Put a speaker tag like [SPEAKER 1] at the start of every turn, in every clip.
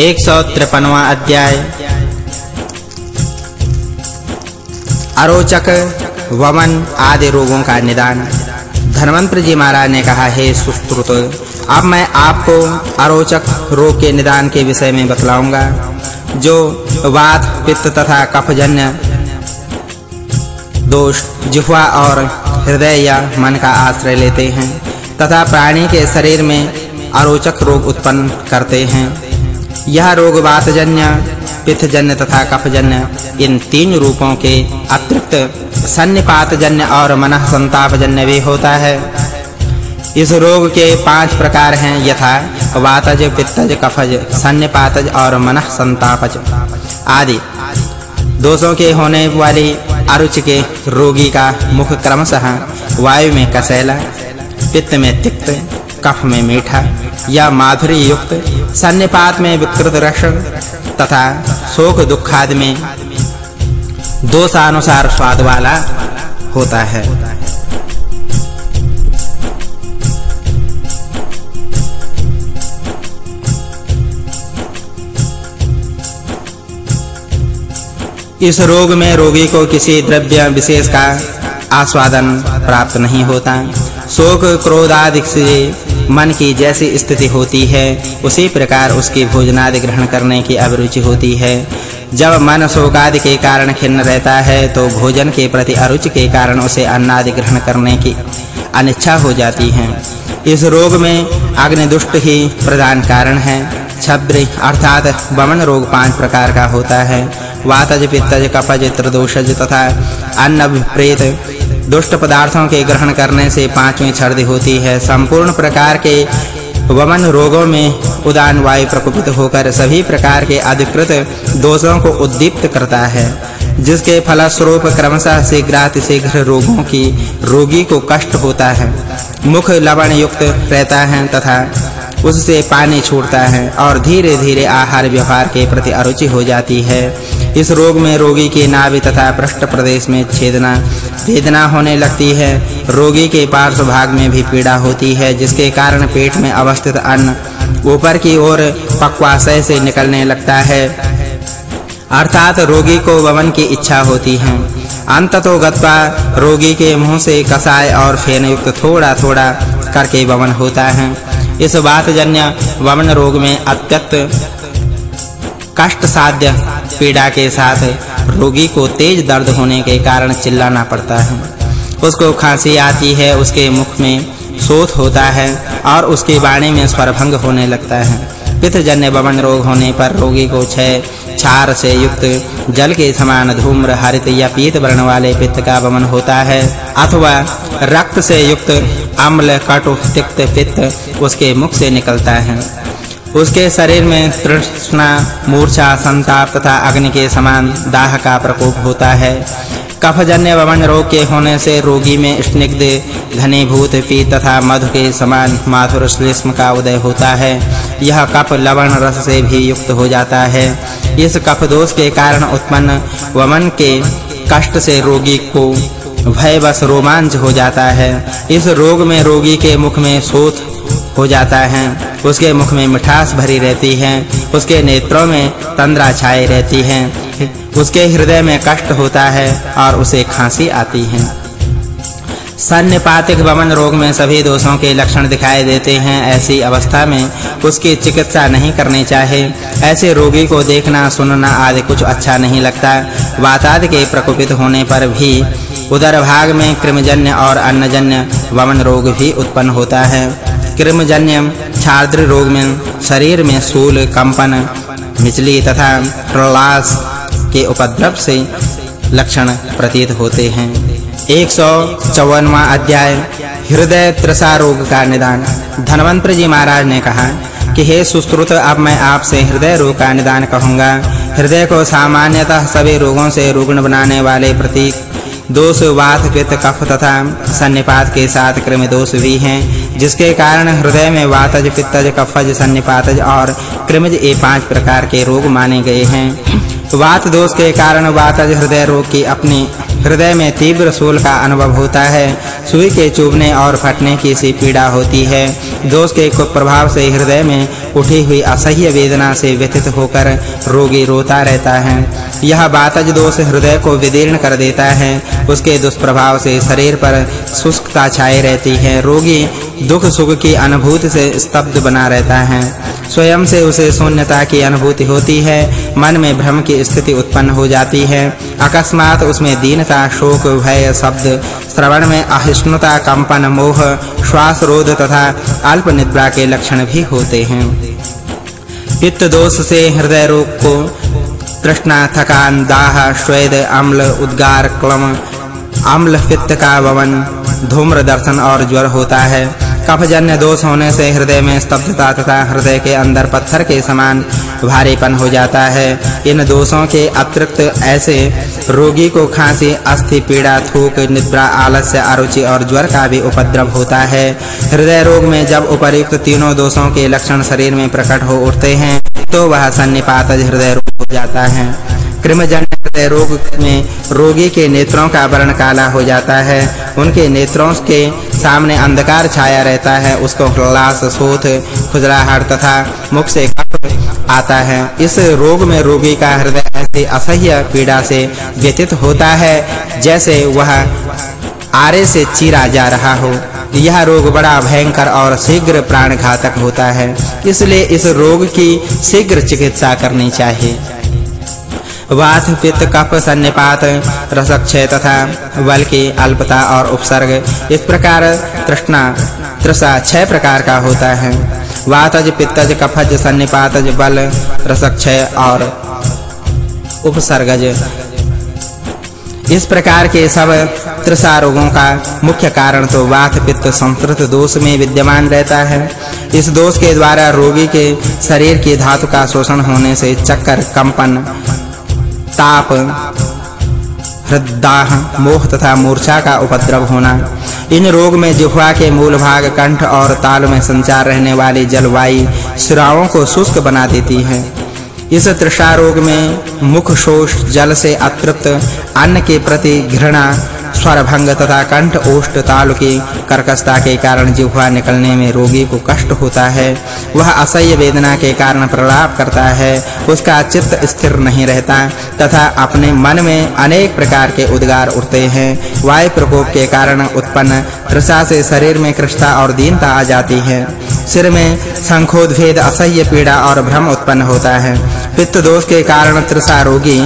[SPEAKER 1] 153वां अध्याय। अरोचक, वमन आदि रोगों का निदान। धनवंतर जी महाराज ने कहा, हे सुश्रुत, अब मैं आपको अरोचक रोग के निदान के विषय में बतलाऊँगा, जो वात, पित्त तथा कफजन्य दोष, जिह्वा और हृदय या मन का आश्रय लेते हैं, तथा प्राणी के शरीर में अरोचक रोग उत्पन्न करते हैं। यह रोग वातजन्य पित्तजन्य तथा कफजन्य, इन तीन रूपों के अतिरिक्त सन्निपातजन्य और मनः संतापजन्य भी होता है। इस रोग के पाँच प्रकार हैं, यथा वातज, पित्तज, कफज, सन्निपातज और मनः संतापज आदि। दोषों के होने वाली अरुचि के रोगी का मुख क्रमशः वायु में कसैला, पित्त में तिक्त कफ में मीठा या माधुरी युक्त, सन्निपात में विकृत रस तथा शोक दुखादि में दोषानुसार स्वाद वाला होता है। इस रोग में रोगी को किसी द्रव्य विशेष का आस्वादन प्राप्त नहीं होता। शोक क्रोध आदि से मन की जैसी स्थिति होती है, उसी प्रकार उसकी भोजनादि ग्रहण करने की अभिरुचि होती है। जब मन शोक आदि के कारण खिन्न रहता है तो भोजन के प्रति अरुचि के कारण उसे अन्न आदि ग्रहण करने की अनिच्छा हो जाती है। इस रोग में अग्नि दुष्ट ही प्रधान कारण है। छब्र अर्थात वमन रोग पाँच प्रकार का होता है। वातज, पित्तज कफज त्रदोषज तथा अन्न दुष्ट पदार्थों के ग्रहण करने से पांचवी छर्दी होती है। संपूर्ण प्रकार के वमन रोगों में उदान वायु प्रकोपित होकर सभी प्रकार के अधिकृत दोषों को उद्दीप्त करता है, जिसके फलस्वरूप क्रमशः शीघ्राति शीघ्र रोगों की रोगी को कष्ट होता है। मुख लवण युक्त रहता है तथा उससे पानी छूटता है और धीरे-धीरे आहार व्यवहार के प्रति अरुचि हो जाती है। इस रोग में रोगी के नाभि तथा पृष्ठ प्रदेश में छेदना वेदना होने लगती है। रोगी के पार्श्व भाग में भी पीड़ा होती है, जिसके कारण पेट में अवस्थित अन्न ऊपर की ओर पक्वाशय से निकलने लगता है। अर्थात रोगी को वमन की इच्छा होती है। अंततो गत्वा रोगी के मुँह से कसाय और फेन युक्त थोड़ा-थोड़ा करके वमन होता है। इस वातजन्य वमन रोग में अत्यंत कष्ट साध्य पीड़ा के साथ रोगी को तेज दर्द होने के कारण चिल्लाना पड़ता है। उसको खांसी आती है, उसके मुख में शोथ होता है और उसकी वाणी में स्वरभंग होने लगता है। पित्तजन्य वमन रोग होने पर रोगी को क्षय, क्षार से युक्त जल के समान धूम्र, हरित या पीत वर्ण वाले पित्त का वमन होता है अथवा रक्त से युक्त अम्ल, कटु, तिक्त पित्त उसके मुख से निकलता है। उसके शरीर में तृष्णा, मूर्छा, संताप तथा अग्नि के समान दाह का प्रकोप होता है। कफजन्य वमन रोग के होने से रोगी में स्निग्ध, घनीभूत पीत तथा मधु के समान माधुर श्लेष्म का उदय होता है। यह कफ लवण रस से भी युक्त हो जाता है। इस कफ दोष के कारण उत्पन्न वमन के कष्ट से रोगी को भय बस रोमांच हो जाता है। इस रोग में रोगी के मुख में सोथ हो जाता है। उसके मुख में मिठास भरी रहती है, उसके नेत्रों में तंद्रा छाई रहती है, उसके हृदय में कष्ट होता है और उसे खांसी आती है। सन्निपातिक वमन रोग में सभी दोषों के लक्षण दिखाई देते हैं। ऐसी अवस्था में उसकी चिकित्सा नहीं करनी चाहिए। ऐसे रोगी को देखना, सुनना आदि कुछ अच्छा नहीं लगता। वाताद के प्रकोपित होने पर भी उदर भाग में कृमजन्य और अन्नजन्य वमन रोग भी उत्पन्न होता है। कृमजन्य छाद्र रोग में शरीर में सूल कंपन मिचली तथा प्रलास के उपद्रव से लक्षण प्रतीत होते हैं। 154वां अध्याय, हृदय त्रसा रोग का निदान। धनवंतर जी महाराज ने कहा कि, हे सुश्रुत, अब मैं आपसे हृदय रोग का निदान कहूँगा। हृदय को सामान्यतः सभी रोगों से रुग्ण बनाने वाले प्रतीक दोष वात पित्त कफ तथा सन्निपात के साथ कृमि दोष भी हैं। जिसके कारण हृदय में वातज, पित्तज, कफज, सन्निपातज और कृमिज ये पाँच प्रकार के रोग माने गए हैं। वात दोष के कारण वातज हृदय रोग की अपनी हृदय में तीव्र सूल का अनुभव होता है। सुई के चुभने और फटने की सी पीड़ा होती है। दोष के कुप्रभाव से हृदय में उठी हुई असह्य वेदना से व्यथित होकर रोगी रोता रहता है। यह बातज दोष हृदय को विदीर्ण कर देता है। उसके दुष्प्रभाव से शरीर पर शुष्कता छाई रहती है। रोगी दुख सुख की अनुभूति से स्तब्ध बना रहता है। स्वयं से उसे शून्यता की अनुभूति होती है। मन में भ्रम की स्थिति उत्पन्न हो जाती है। अकस्मात उसमें दीनता, शोक, भय, शब्द, श्रवण में अहिष्णुता, कंपन, मोह, श्वास रोध तथा अल्प निद्रा के लक्षण भी होते हैं। पित्त दोष से हृदय रोग को तृष्णा, थकान, दाह श्वेद अम्ल, उद्गार, क्लम, अम्ल, पित्त का ववन धूम्र दर्शन और ज्वर होता है। कफजन्य दोष होने से हृदय में स्तब्धता तथा हृदय के अंदर पत्थर के समान भारीपन हो जाता है। इन दोषों के अतिरिक्त ऐसे रोगी को खांसी, अस्थि, पीड़ा, थूक, निद्रा, आलस्य, अरुचि और ज्वर का भी उपद्रव होता है। हृदय रोग में जब उपर्युक्त तीनों दोषों के लक्षण शरीर में प्रकट हो उठते हैं तो वह सन्निपात हृदय रोग हो जाता है। कृमजन्य रोग में रोगी के नेत्रों का वर्ण काला हो जाता है। उनके नेत्रों के सामने अंधकार छाया रहता है। उसको क्लास सोथ खुजलाहट तथा मुख से कफ आता है। इस रोग में रोगी का हृदय ऐसी असह्य पीड़ा से व्यथित होता है, जैसे वह आरे से चीरा जा रहा हो। यह रोग बड़ा भयंकर और शीघ्र प्राणघातक होता है। इसलिए इस रोग की शीघ्र चिकित्सा करनी चाहिए। वात पित्त कफ सन्निपात रसक्षय तथा बल की अल्पता और उपसर्ग। इस प्रकार तृष्णा, तृषा छह प्रकार का होता है। वातज, पित्तज, कफज, सन्निपातज, बल, रसक्षय और उपसर्गज। इस प्रकार के सब तृषा रोगों का मुख्य कारण तो वात, पित्त, संस्कृत दोष में विद्यमान रहता है। इस दोष के द्वारा रोगी के शरीर की धातु का शोषण होने से चक्कर, कंपन ताप, हृददाह, मोह तथा मूर्छा का उपद्रव होना। इन रोग में जिह्वा के मूल भाग कंठ और ताल में संचार रहने वाली जलवायु श्रावों को शुष्क बना देती है। इस तृषा रोग में मुख शोष, जल से अतृप्त, अन्न के प्रति घृणा स्वर भंग तथा कंठ ओष्ठ ताल की कर्कशता के कारण जिह्वा निकलने में रोगी को कष्ट होता है। वह असह्य वेदना के कारण प्रलाप करता है। उसका चित्त स्थिर नहीं रहता तथा अपने मन में अनेक प्रकार के उद्गार उठते हैं। वायु प्रकोप के कारण उत्पन्न तृषा से शरीर में कृष्णता और दीनता आ जाती है। सिर में संखोद्भेद, असह्य पीड़ा और भ्रम उत्पन्न होता है। पित्त दोष के कारण तृषा रोगी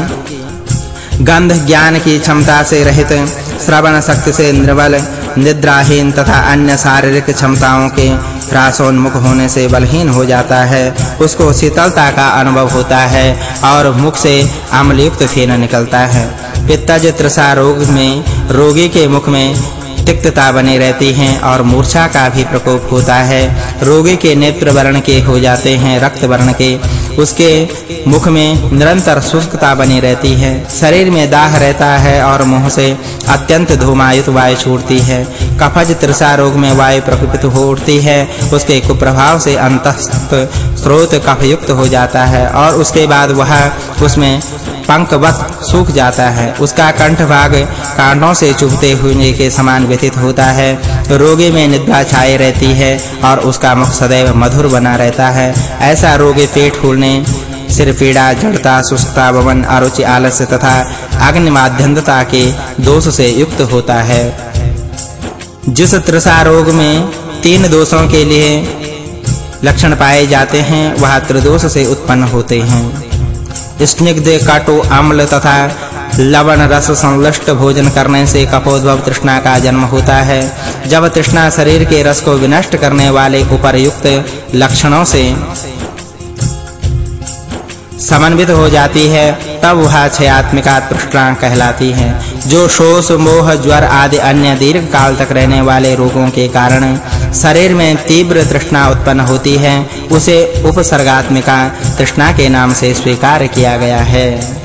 [SPEAKER 1] गंध, ज्ञान की क्षमता से रहित श्रवण शक्ति से निर्बल निद्राहीन तथा अन्य शारीरिक क्षमताओं के ह्रासोन्मुख होने से बलहीन हो जाता है। उसको शीतलता का अनुभव होता है और मुख से अम्लयुक्त फेन निकलता है। पित्तज तृषा रोग में, रोगी के मुख में तिक्तता बनी रहती है और मूर्छा का भी प्रकोप होता है। रोगी के नेत्र वर्ण के हो जाते हैं, रक्त वर्ण के। उसके मुख में निरंतर शुष्कता बनी रहती है। शरीर में दाह रहता है और मुँह से अत्यंत धूमायुत वायु छूटती है। कफज तृषा रोग में वायु प्रकोपित हो उठती है। उसके कुप्रभाव से अंतस्थ स्रोत कफयुक्त हो जाता है और उसके बाद वह उसमें पंखवत सूख जाता है। उसका कंठ भाग कांटों से चुभते हुए के समान व्यथित होता है। रोगी में निद्रा छाई रहती है और उसका मुख सदैव मधुर बना रहता है। ऐसा रोगी पेट फूलने, सिर पीड़ा, जड़ता सुस्तता वमन अरुचि आलस्य तथा अग्नि माध्यंधता के दोष से युक्त होता है। जिस तृषा रोग में तीन दोषों के लिए लक्षण पाए जाते हैं, वह त्रिदोष से उत्पन्न होते हैं। स्निग्ध काटो अम्ल तथा लवण रस संलष्ट भोजन करने से कपोद्भव तृष्णा का जन्म होता है। जब तृष्णा शरीर के रस को विनष्ट करने वाले उपरयुक्त लक्षणों से समन्वित हो जाती है, तब वह क्षयात्मिका तृष्णा कहलाती है, जो शोष, मोह, ज्वर आदि अन्य दीर्घ काल तक रहने वाले रोगों के कारण शरीर में तीव्र तृष्णा उत्पन्न होती है, उसे उपसर्गात्मिका तृष्णा के नाम से स्वीकार किया गया है।